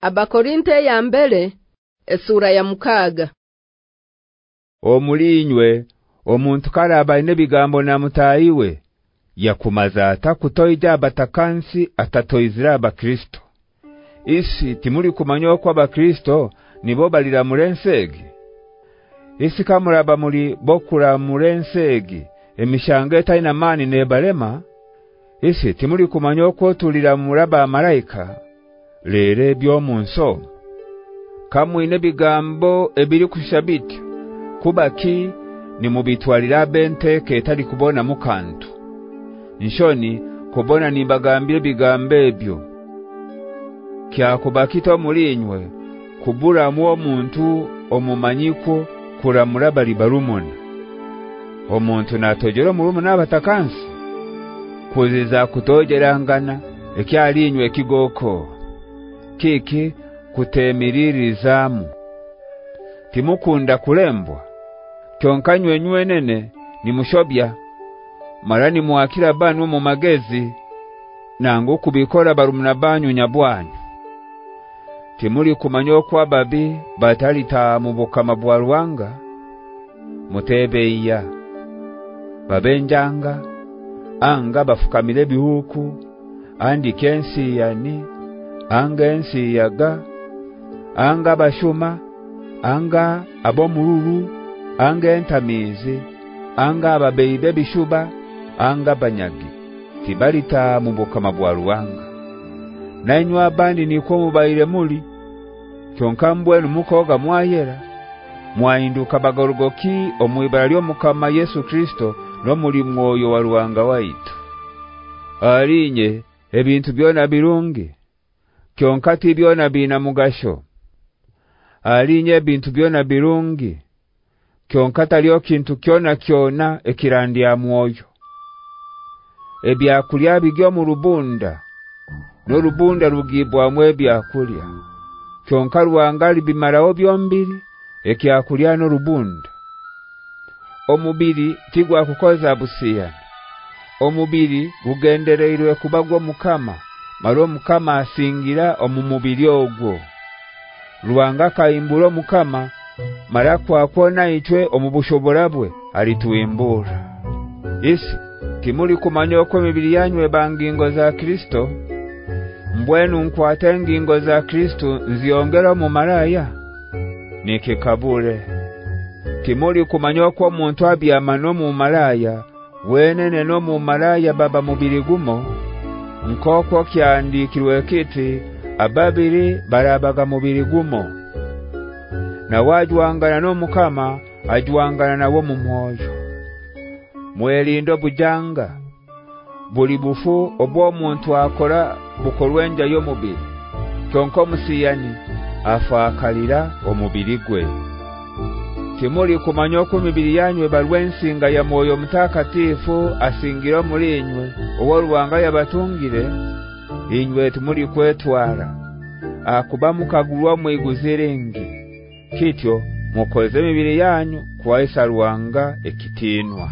Abakorinte ya mbere esura ya mukaga. Omulinywe omuntu karaba ine bigambo na mutayiwe yakumaza atakutoija abatakansi atatoizira abakristo. Isi timuli kumanyo kwa abakristo nibo balira murensege Isi kamuraba muri bokura murensege emishangeta ina mani nebalema? Isi timuli kumanyo ko tulira muraba malaika lere byo munso kamwine bigambo ebiri kushabiti kubaki ni mubitwalira bente ketali kubona mukantu nshoni kubona nimbagambire bigambe ebyo. Kya kubakito mulinywe kubura mu omuntu omumanyiko kuramura bali barumona omuntu natojero murumu nabatakansi kuziza kutogerangana ekyalinywe kigoko kiki kutemiririzamu? Timukunda kulembwa. Kyonkanywe nywenene ni mushobya marani muakira banu mu magezi nangu kubikora barumna banyu nyabwanyu. Timuli kumanyo kwa babi batali ta mubukama bwa ruwanga? Mutebeya babenjanga anga bafukamire bihuku andi kensi yani anga ensi yaga anga bashuma anga abomururu anga entamizi anga ababeibe bishuba anga banyagi. Tibalita mubukama bwa ruwanga nanywa abandi niko mubaire muli. Kyonkambwenu mukoga mwayera. Mwainduka bagorogoki omwibara lyo mukama Yesu Kristo no muri mwoyo wa ruwanga waitu. Alinye ebintu byona birungi kyonkati byona bina mugasho. Alinye ebintu byona birungi. Kyonkata lyo kintu kyona kyona ekirandi ya mwoyo. Ebyakulya bigyo mu rubunda no rubunda rugibwa mwe byakulya. Kyonka rwangali bimarawo byombiri ekyakulya no rubunda omubiri tigwa kukoza busia omubiri gugendereirwe kubagwa mukama maro mukama asingira omumubiri ogwo. Ruwanga kaimburo mukama mara kwa kuona itwe omubushoborabwe alituimbura isi timuli kumanyo ko mibiri yanywe bangingo za Kristo? Mbwenu nkwate ngingo za Kristo nziongera mu maraya nikikabure timuli kumanyo ko muntu abyamano mu maraya wenene no mu maraya baba mubiri gumo nkoko kyandikirwe kiti ababiri barabaga mubiri gumo. Na wajwangana no mukama ajwangana nawo mu mwoyo. Mwelindo bujanga buli bufu obwo muntu akora bukolwenja yo mubiri kyonko musiyani afakalira omubiri gwe kimuli kumanyo ku mibiri yanywe balwensinga ya moyo mtakatifu asingira mulinywe owo ruwanga yabatungire inywe tumuli kwetwara akuba mukagulwa mwiguzirengi kityo mukoze mibiri yanyu kwa isa ruwanga ekitinwa